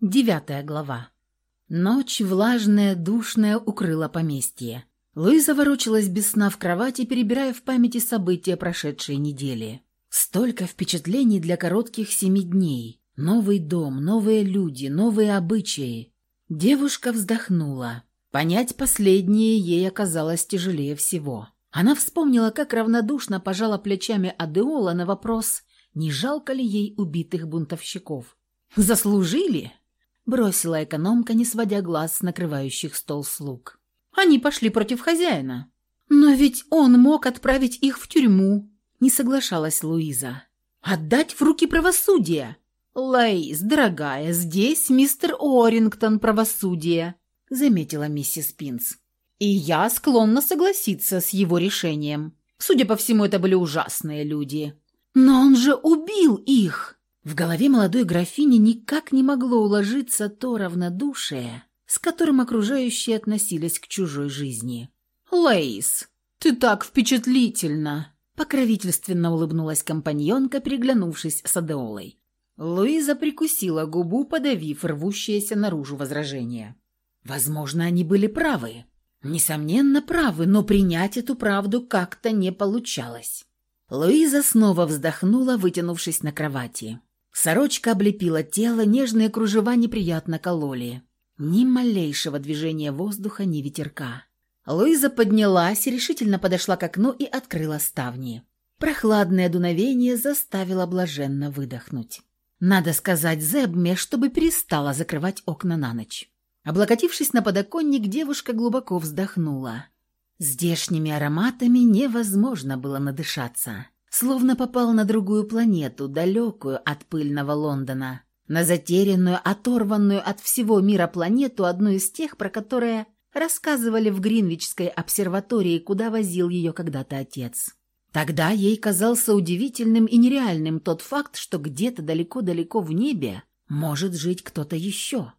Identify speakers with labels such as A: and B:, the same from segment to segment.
A: Девятая глава. Ночь влажная, душная укрыла поместье. Луиза ворочалась без сна в кровати, перебирая в памяти события прошедшей недели. Столько впечатлений для коротких семи дней. Новый дом, новые люди, новые обычаи. Девушка вздохнула. Понять последнее ей оказалось тяжелее всего. Она вспомнила, как равнодушно пожала плечами Адеола на вопрос, не жалко ли ей убитых бунтовщиков. «Заслужили?» – бросила экономка, не сводя глаз с накрывающих стол слуг. «Они пошли против хозяина». «Но ведь он мог отправить их в тюрьму», – не соглашалась Луиза. «Отдать в руки правосудия». «Лейс, дорогая, здесь мистер Орингтон правосудие», — заметила миссис Пинс. «И я склонна согласиться с его решением. Судя по всему, это были ужасные люди». «Но он же убил их!» В голове молодой графини никак не могло уложиться то равнодушие, с которым окружающие относились к чужой жизни. «Лейс, ты так впечатлительна!» Покровительственно улыбнулась компаньонка, переглянувшись с Адеолой. Луиза прикусила губу, подавив рвущееся наружу возражение. Возможно, они были правы. Несомненно, правы, но принять эту правду как-то не получалось. Луиза снова вздохнула, вытянувшись на кровати. Сорочка облепила тело, нежные кружева неприятно кололи. Ни малейшего движения воздуха, ни ветерка. Луиза поднялась, решительно подошла к окну и открыла ставни. Прохладное дуновение заставило блаженно выдохнуть. Надо сказать Зебме, чтобы перестала закрывать окна на ночь. Облокотившись на подоконник, девушка глубоко вздохнула. Здешними ароматами невозможно было надышаться. Словно попал на другую планету, далекую от пыльного Лондона. На затерянную, оторванную от всего мира планету, одну из тех, про которые рассказывали в Гринвичской обсерватории, куда возил ее когда-то отец. Тогда ей казался удивительным и нереальным тот факт, что где-то далеко-далеко в небе может жить кто-то еще.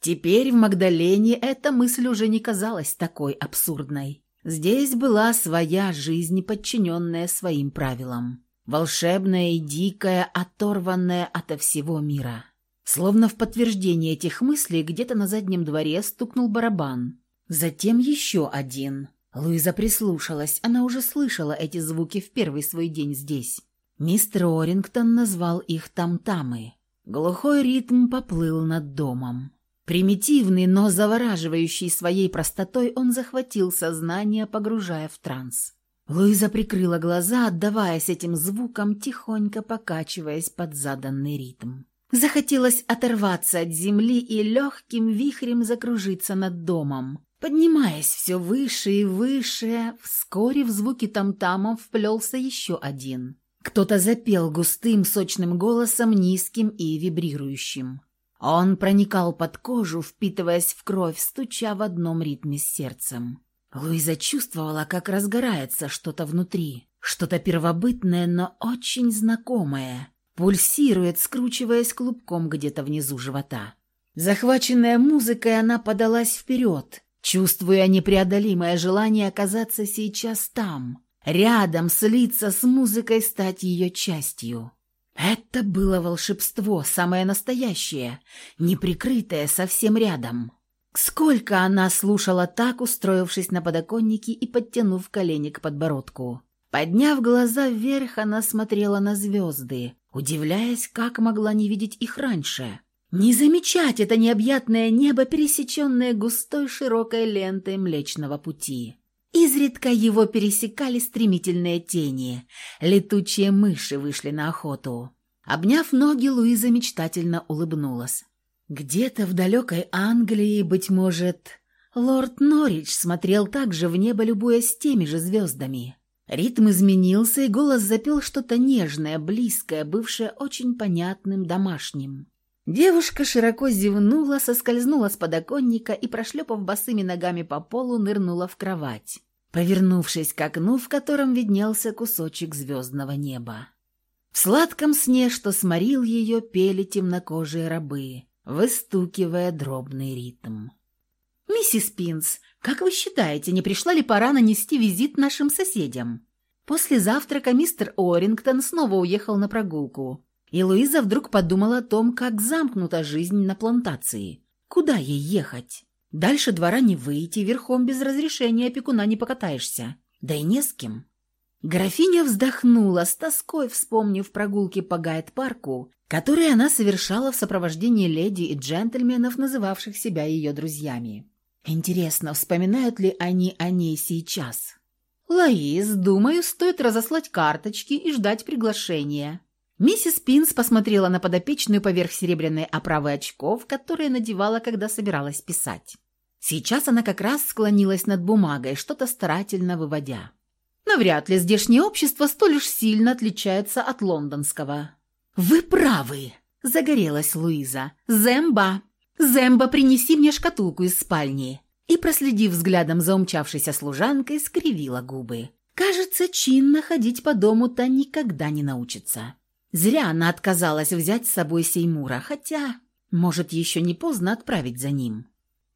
A: Теперь в Магдалене эта мысль уже не казалась такой абсурдной. Здесь была своя жизнь, подчиненная своим правилам. Волшебная и дикая, оторванная ото всего мира. Словно в подтверждение этих мыслей где-то на заднем дворе стукнул барабан. Затем еще один. Луиза прислушалась, она уже слышала эти звуки в первый свой день здесь. Мистер Орингтон назвал их там-тамы. Глухой ритм поплыл над домом. Примитивный, но завораживающий своей простотой, он захватил сознание, погружая в транс. Луиза прикрыла глаза, отдаваясь этим звукам, тихонько покачиваясь под заданный ритм. Захотелось оторваться от земли и легким вихрем закружиться над домом, Поднимаясь все выше и выше, вскоре в звуки там-тамов вплелся еще один. Кто-то запел густым, сочным голосом, низким и вибрирующим. Он проникал под кожу, впитываясь в кровь, стуча в одном ритме с сердцем. Луиза чувствовала, как разгорается что-то внутри, что-то первобытное, но очень знакомое. Пульсирует, скручиваясь клубком где-то внизу живота. Захваченная музыкой, она подалась вперед, чувствуя непреодолимое желание оказаться сейчас там, рядом, слиться с музыкой, стать ее частью. Это было волшебство, самое настоящее, неприкрытое, совсем рядом. Сколько она слушала так, устроившись на подоконнике и подтянув колени к подбородку. Подняв глаза вверх, она смотрела на звезды, удивляясь, как могла не видеть их раньше. Не замечать это необъятное небо, пересеченное густой широкой лентой Млечного Пути. Изредка его пересекали стремительные тени. Летучие мыши вышли на охоту. Обняв ноги, Луиза мечтательно улыбнулась. Где-то в далекой Англии, быть может, лорд Норрич смотрел также в небо, любуясь теми же звездами. Ритм изменился, и голос запел что-то нежное, близкое, бывшее очень понятным домашним. Девушка широко зевнула, соскользнула с подоконника и, прошлепав босыми ногами по полу, нырнула в кровать, повернувшись к окну, в котором виднелся кусочек звездного неба. В сладком сне, что сморил ее, пели темнокожие рабы, выстукивая дробный ритм. «Миссис Пинс, как вы считаете, не пришла ли пора нанести визит нашим соседям?» После завтрака мистер Орингтон снова уехал на прогулку, И Луиза вдруг подумала о том, как замкнута жизнь на плантации. Куда ей ехать? Дальше двора не выйти, верхом без разрешения опекуна не покатаешься. Да и не с кем. Графиня вздохнула, с тоской вспомнив прогулки по гайд-парку, которые она совершала в сопровождении леди и джентльменов, называвших себя ее друзьями. Интересно, вспоминают ли они о ней сейчас? «Лоис, думаю, стоит разослать карточки и ждать приглашения», Миссис Пинс посмотрела на подопечную поверх серебряной оправы очков, которые надевала, когда собиралась писать. Сейчас она как раз склонилась над бумагой, что-то старательно выводя. Но вряд ли здешнее общество столь уж сильно отличается от лондонского. «Вы правы!» – загорелась Луиза. «Земба! Земба, принеси мне шкатулку из спальни!» И, проследив взглядом за умчавшейся служанкой, скривила губы. «Кажется, чинно ходить по дому-то никогда не научится». Зря она отказалась взять с собой Сеймура, хотя, может, еще не поздно отправить за ним.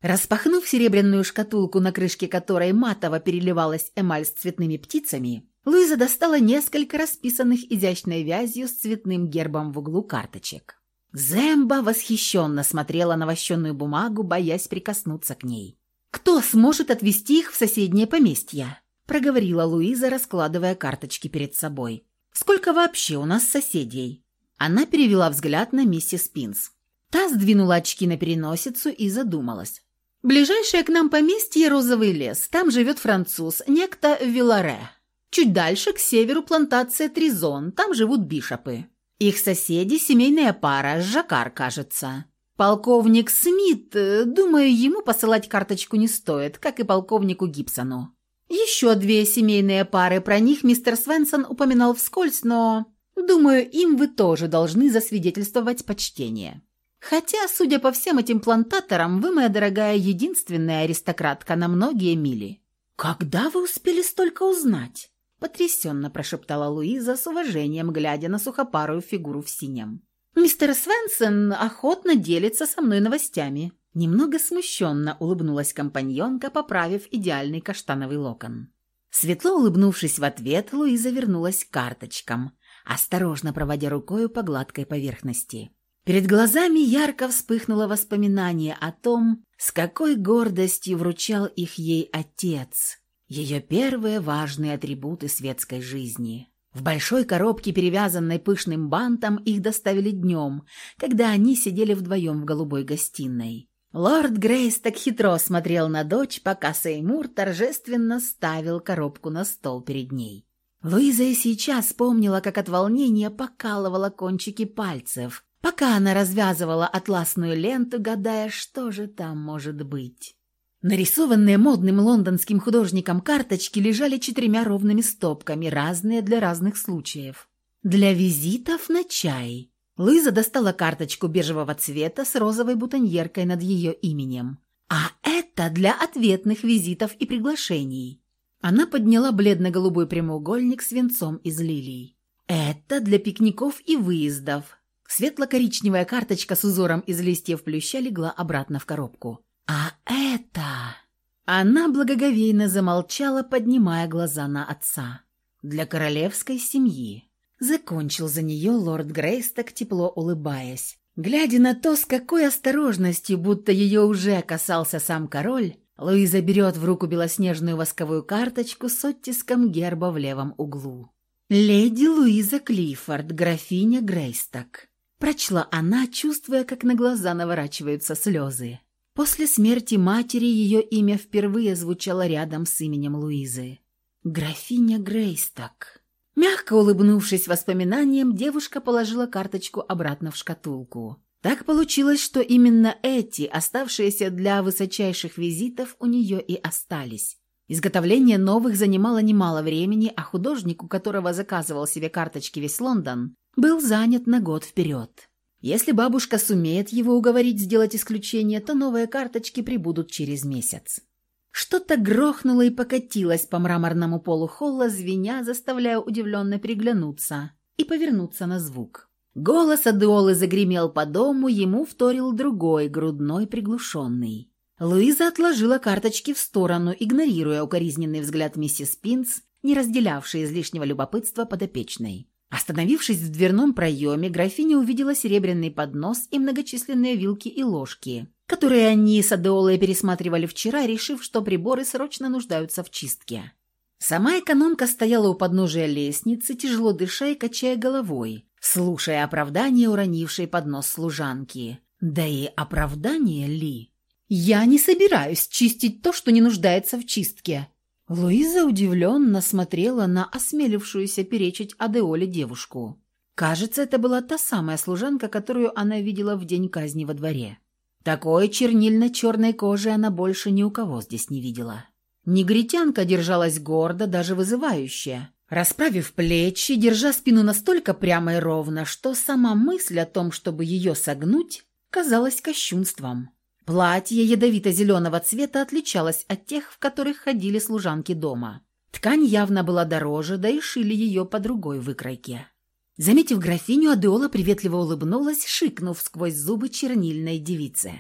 A: Распахнув серебряную шкатулку, на крышке которой матово переливалась эмаль с цветными птицами, Луиза достала несколько расписанных изящной вязью с цветным гербом в углу карточек. Земба восхищенно смотрела на вощенную бумагу, боясь прикоснуться к ней. «Кто сможет отвезти их в соседнее поместье?» – проговорила Луиза, раскладывая карточки перед собой. Сколько вообще у нас соседей?» Она перевела взгляд на миссис Пинс. Та сдвинула очки на переносицу и задумалась. «Ближайшее к нам поместье – Розовый лес. Там живет француз, некто Виларе. Чуть дальше, к северу, плантация Тризон. Там живут бишопы. Их соседи – семейная пара, Жакар, кажется. Полковник Смит, э, думаю, ему посылать карточку не стоит, как и полковнику Гибсону. Еще две семейные пары, про них мистер Свенсон упоминал вскользь, но... Думаю, им вы тоже должны засвидетельствовать почтение. Хотя, судя по всем этим плантаторам, вы, моя дорогая, единственная аристократка на многие мили. Когда вы успели столько узнать? Потрясенно прошептала Луиза с уважением, глядя на сухопарую фигуру в синем. Мистер Свенсон охотно делится со мной новостями. Немного смущенно улыбнулась компаньонка, поправив идеальный каштановый локон. Светло улыбнувшись в ответ, Луиза вернулась к карточкам, осторожно проводя рукою по гладкой поверхности. Перед глазами ярко вспыхнуло воспоминание о том, с какой гордостью вручал их ей отец, ее первые важные атрибуты светской жизни. В большой коробке, перевязанной пышным бантом, их доставили днем, когда они сидели вдвоем в голубой гостиной. Лорд Грейс так хитро смотрел на дочь, пока Сеймур торжественно ставил коробку на стол перед ней. Луиза и сейчас помнила, как от волнения покалывала кончики пальцев, пока она развязывала атласную ленту, гадая, что же там может быть. Нарисованные модным лондонским художником карточки лежали четырьмя ровными стопками, разные для разных случаев. Для визитов на чай, Луиза достала карточку бежевого цвета с розовой бутоньеркой над ее именем. «А это для ответных визитов и приглашений». Она подняла бледно-голубой прямоугольник с венцом из лилий. «Это для пикников и выездов». Светло-коричневая карточка с узором из листьев плюща легла обратно в коробку. «А это...» Она благоговейно замолчала, поднимая глаза на отца. «Для королевской семьи». Закончил за нее лорд Грейс, так тепло улыбаясь. Глядя на то, с какой осторожностью, будто ее уже касался сам король, Луиза берет в руку белоснежную восковую карточку с оттиском герба в левом углу. «Леди Луиза Клиффорд, графиня Грейсток», – прочла она, чувствуя, как на глаза наворачиваются слезы. После смерти матери ее имя впервые звучало рядом с именем Луизы. «Графиня Грейсток». Мягко улыбнувшись воспоминаниям, девушка положила карточку обратно в шкатулку. Так получилось, что именно эти, оставшиеся для высочайших визитов, у нее и остались. Изготовление новых занимало немало времени, а художник, у которого заказывал себе карточки весь Лондон, был занят на год вперед. Если бабушка сумеет его уговорить сделать исключение, то новые карточки прибудут через месяц. Что-то грохнуло и покатилось по мраморному полу холла, звеня, заставляя удивленно приглянуться и повернуться на звук. Голос Адеолы загремел по дому, ему вторил другой, грудной, приглушенный. Луиза отложила карточки в сторону, игнорируя укоризненный взгляд миссис Пинс, не разделявшей излишнего любопытства подопечной. Остановившись в дверном проеме, графиня увидела серебряный поднос и многочисленные вилки и ложки, которые они с Адеолой пересматривали вчера, решив, что приборы срочно нуждаются в чистке. Сама экономка стояла у подножия лестницы, тяжело дыша и качая головой, слушая оправдание уронившей поднос служанки. Да и оправдание ли? «Я не собираюсь чистить то, что не нуждается в чистке», Луиза удивленно смотрела на осмелившуюся перечить Адеоле девушку. Кажется, это была та самая служанка, которую она видела в день казни во дворе. Такой чернильно-черной кожи она больше ни у кого здесь не видела. Негритянка держалась гордо, даже вызывающе, расправив плечи, держа спину настолько прямо и ровно, что сама мысль о том, чтобы ее согнуть, казалась кощунством. Платье ядовито-зеленого цвета отличалось от тех, в которых ходили служанки дома. Ткань явно была дороже, да и шили ее по другой выкройке. Заметив графиню, Адеола приветливо улыбнулась, шикнув сквозь зубы чернильной девице.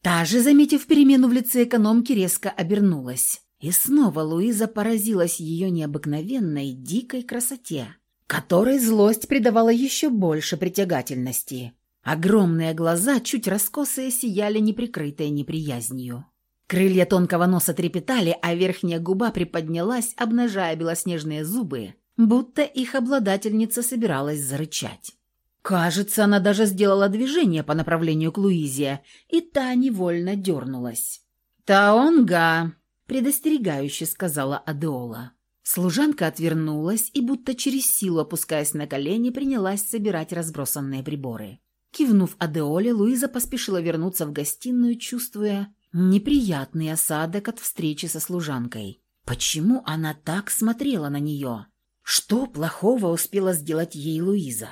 A: Та же, заметив перемену в лице экономки, резко обернулась. И снова Луиза поразилась ее необыкновенной, дикой красоте, которой злость придавала еще больше притягательности. Огромные глаза, чуть раскосые, сияли неприкрытой неприязнью. Крылья тонкого носа трепетали, а верхняя губа приподнялась, обнажая белоснежные зубы, будто их обладательница собиралась зарычать. Кажется, она даже сделала движение по направлению к Луизе, и та невольно дернулась. «Таонга!» – предостерегающе сказала Адеола. Служанка отвернулась и, будто через силу опускаясь на колени, принялась собирать разбросанные приборы. Кивнув Адеоле, Луиза поспешила вернуться в гостиную, чувствуя неприятный осадок от встречи со служанкой. Почему она так смотрела на нее? Что плохого успела сделать ей Луиза?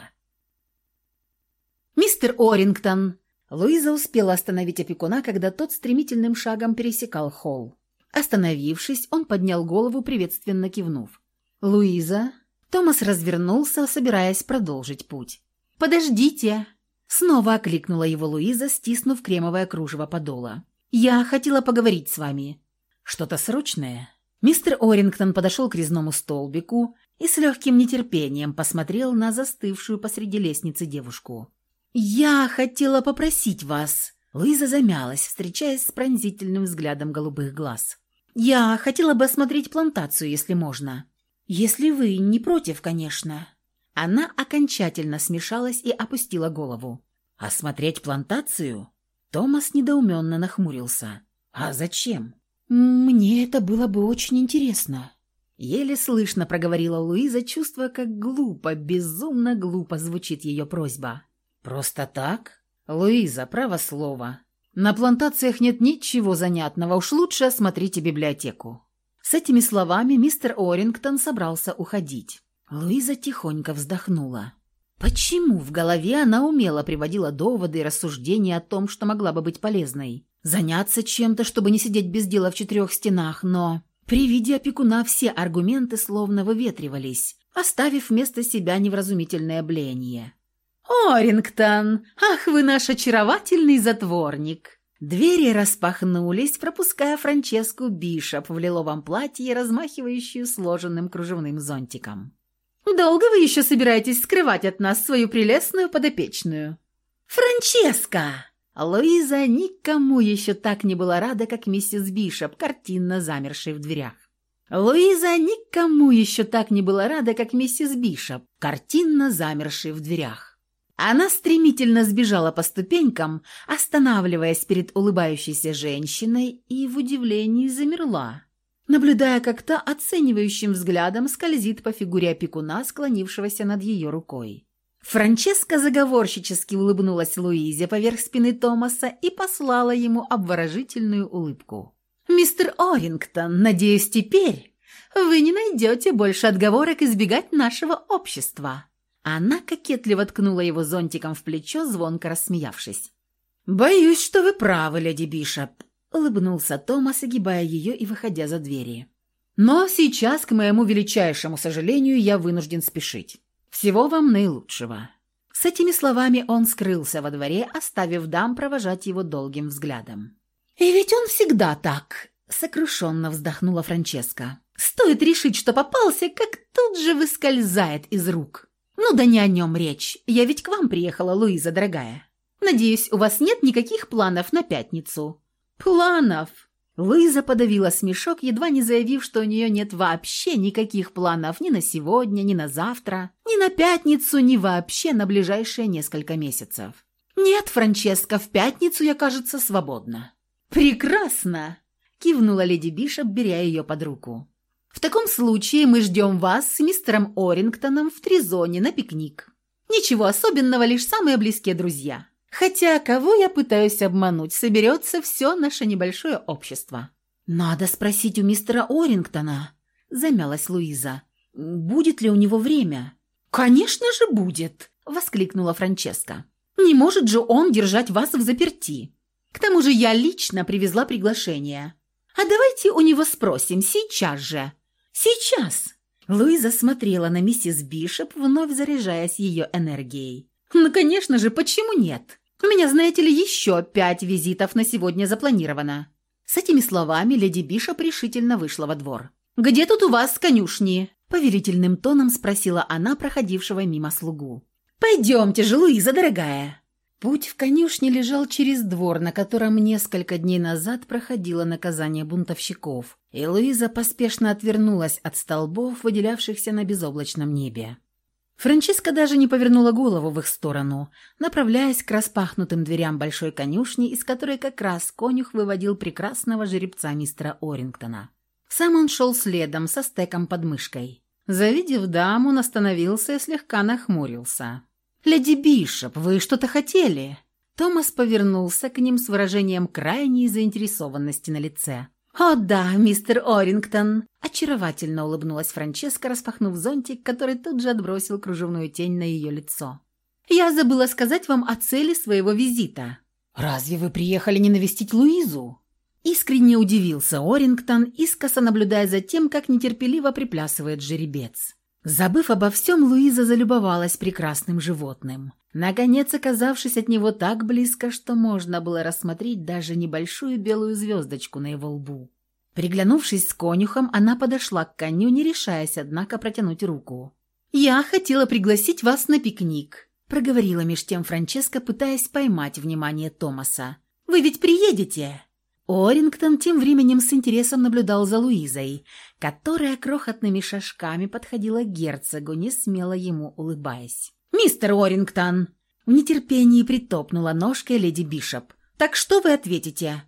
A: «Мистер Орингтон!» Луиза успела остановить опекуна, когда тот стремительным шагом пересекал холл. Остановившись, он поднял голову, приветственно кивнув. «Луиза?» Томас развернулся, собираясь продолжить путь. «Подождите!» Снова окликнула его Луиза, стиснув кремовое кружево подола. «Я хотела поговорить с вами». «Что-то срочное?» Мистер Орингтон подошел к резному столбику и с легким нетерпением посмотрел на застывшую посреди лестницы девушку. «Я хотела попросить вас...» Луиза замялась, встречаясь с пронзительным взглядом голубых глаз. «Я хотела бы осмотреть плантацию, если можно. Если вы не против, конечно». Она окончательно смешалась и опустила голову. «Осмотреть плантацию?» Томас недоуменно нахмурился. «А зачем?» «Мне это было бы очень интересно». Еле слышно проговорила Луиза, чувствуя, как глупо, безумно глупо звучит ее просьба. «Просто так?» «Луиза, право слово. На плантациях нет ничего занятного, уж лучше осмотрите библиотеку». С этими словами мистер Орингтон собрался уходить. Луиза тихонько вздохнула. Почему в голове она умело приводила доводы и рассуждения о том, что могла бы быть полезной? Заняться чем-то, чтобы не сидеть без дела в четырех стенах, но... При виде опекуна все аргументы словно выветривались, оставив вместо себя невразумительное блеяние. «Орингтон! Ах, вы наш очаровательный затворник!» Двери распахнулись, пропуская Франческу Бишоп в лиловом платье, размахивающую сложенным кружевным зонтиком. Долго вы еще собираетесь скрывать от нас свою прелестную подопечную?» «Франческа!» Луиза никому еще так не была рада, как миссис Бишоп, картинно замершей в дверях. Луиза никому еще так не была рада, как миссис Бишоп, картинно замершей в дверях. Она стремительно сбежала по ступенькам, останавливаясь перед улыбающейся женщиной, и в удивлении замерла наблюдая, как та оценивающим взглядом скользит по фигуре опекуна, склонившегося над ее рукой. Франческа заговорщически улыбнулась Луизе поверх спины Томаса и послала ему обворожительную улыбку. «Мистер Орингтон, надеюсь, теперь вы не найдете больше отговорок избегать нашего общества». Она кокетливо ткнула его зонтиком в плечо, звонко рассмеявшись. «Боюсь, что вы правы, леди Бишоп. Улыбнулся Томас, огибая ее и выходя за двери. «Но сейчас, к моему величайшему сожалению, я вынужден спешить. Всего вам наилучшего». С этими словами он скрылся во дворе, оставив дам провожать его долгим взглядом. «И ведь он всегда так!» — сокрушенно вздохнула Франческа. «Стоит решить, что попался, как тут же выскользает из рук!» «Ну да не о нем речь. Я ведь к вам приехала, Луиза, дорогая. Надеюсь, у вас нет никаких планов на пятницу?» «Планов?» Луиза подавила смешок, едва не заявив, что у нее нет вообще никаких планов ни на сегодня, ни на завтра, ни на пятницу, ни вообще на ближайшие несколько месяцев. «Нет, Франческа, в пятницу я, кажется, свободна». «Прекрасно!» – кивнула леди Бишоп, беря ее под руку. «В таком случае мы ждем вас с мистером Орингтоном в Тризоне на пикник. Ничего особенного, лишь самые близкие друзья. Хотя кого я пытаюсь обмануть, соберется все наше небольшое общество». «Надо спросить у мистера Орингтона», – замялась Луиза. «Будет ли у него время?» «Конечно же будет!» – воскликнула Франческа. «Не может же он держать вас в заперти. К тому же я лично привезла приглашение. А давайте у него спросим сейчас же. Сейчас!» Луиза смотрела на миссис Бишоп, вновь заряжаясь ее энергией. «Ну, конечно же, почему нет? У меня, знаете ли, еще пять визитов на сегодня запланировано». С этими словами леди Бишоп решительно вышла во двор. «Где тут у вас конюшни?» – повелительным тоном спросила она проходившего мимо слугу. «Пойдемте же, Луиза, дорогая!» Путь в конюшне лежал через двор, на котором несколько дней назад проходило наказание бунтовщиков, и Луиза поспешно отвернулась от столбов, выделявшихся на безоблачном небе. Франческа даже не повернула голову в их сторону, направляясь к распахнутым дверям большой конюшни, из которой как раз конюх выводил прекрасного жеребца мистера Орингтона. Сам он шел следом, со стеком под мышкой. Завидев даму, он остановился и слегка нахмурился. «Леди Бишоп, вы что-то хотели?» Томас повернулся к ним с выражением крайней заинтересованности на лице. «О да, мистер Орингтон!» Очаровательно улыбнулась Франческа, распахнув зонтик, который тут же отбросил кружевную тень на ее лицо. «Я забыла сказать вам о цели своего визита». «Разве вы приехали не навестить Луизу?» Искренне удивился Орингтон, искоса наблюдая за тем, как нетерпеливо приплясывает жеребец. Забыв обо всем, Луиза залюбовалась прекрасным животным, наконец оказавшись от него так близко, что можно было рассмотреть даже небольшую белую звездочку на его лбу. Приглянувшись с конюхом, она подошла к коню, не решаясь, однако, протянуть руку. «Я хотела пригласить вас на пикник», – проговорила меж тем Франческа, пытаясь поймать внимание Томаса. «Вы ведь приедете?» Орингтон тем временем с интересом наблюдал за Луизой, которая крохотными шажками подходила к герцогу, не смело ему улыбаясь. «Мистер Орингтон!» В нетерпении притопнула ножкой леди Бишоп. «Так что вы ответите?»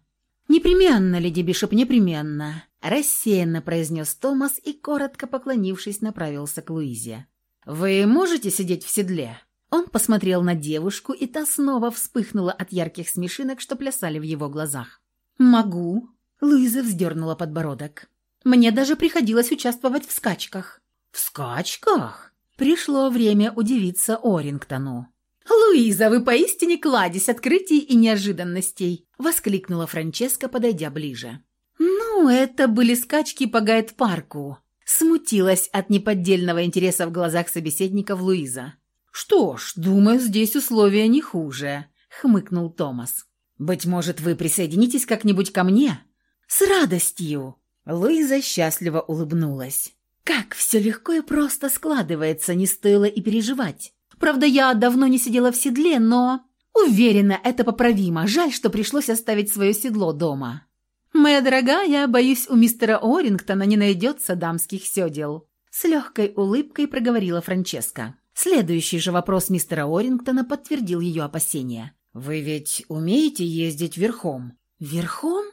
A: «Непременно, леди Бишоп, непременно», – рассеянно произнес Томас и, коротко поклонившись, направился к Луизе. «Вы можете сидеть в седле?» Он посмотрел на девушку, и та снова вспыхнула от ярких смешинок, что плясали в его глазах. «Могу», — Луиза вздернула подбородок. «Мне даже приходилось участвовать в скачках». «В скачках?» Пришло время удивиться Орингтону. «Луиза, вы поистине кладезь открытий и неожиданностей!» — воскликнула Франческа, подойдя ближе. «Ну, это были скачки по гайд-парку», — смутилась от неподдельного интереса в глазах собеседников Луиза. «Что ж, думаю, здесь условия не хуже», — хмыкнул Томас. «Быть может, вы присоединитесь как-нибудь ко мне?» «С радостью!» Луиза счастливо улыбнулась. «Как все легко и просто складывается, не стоило и переживать. Правда, я давно не сидела в седле, но...» «Уверена, это поправимо. Жаль, что пришлось оставить свое седло дома». «Моя дорогая, боюсь, у мистера Орингтона не найдется дамских седел», с легкой улыбкой проговорила Франческа. Следующий же вопрос мистера Орингтона подтвердил ее опасения. «Вы ведь умеете ездить верхом?» «Верхом?»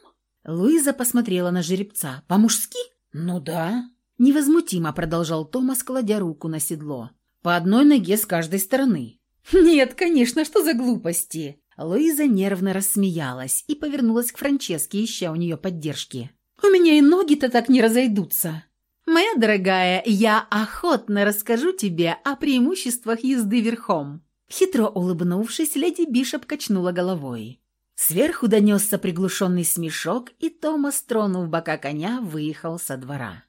A: Луиза посмотрела на жеребца. «По-мужски?» «Ну да». Невозмутимо продолжал Томас, кладя руку на седло. «По одной ноге с каждой стороны». «Нет, конечно, что за глупости?» Луиза нервно рассмеялась и повернулась к Франческе, ища у нее поддержки. «У меня и ноги-то так не разойдутся». «Моя дорогая, я охотно расскажу тебе о преимуществах езды верхом. Хитро улыбнувшись, леди Бишоп качнула головой. Сверху донесся приглушенный смешок, и Томас, тронув бока коня, выехал со двора.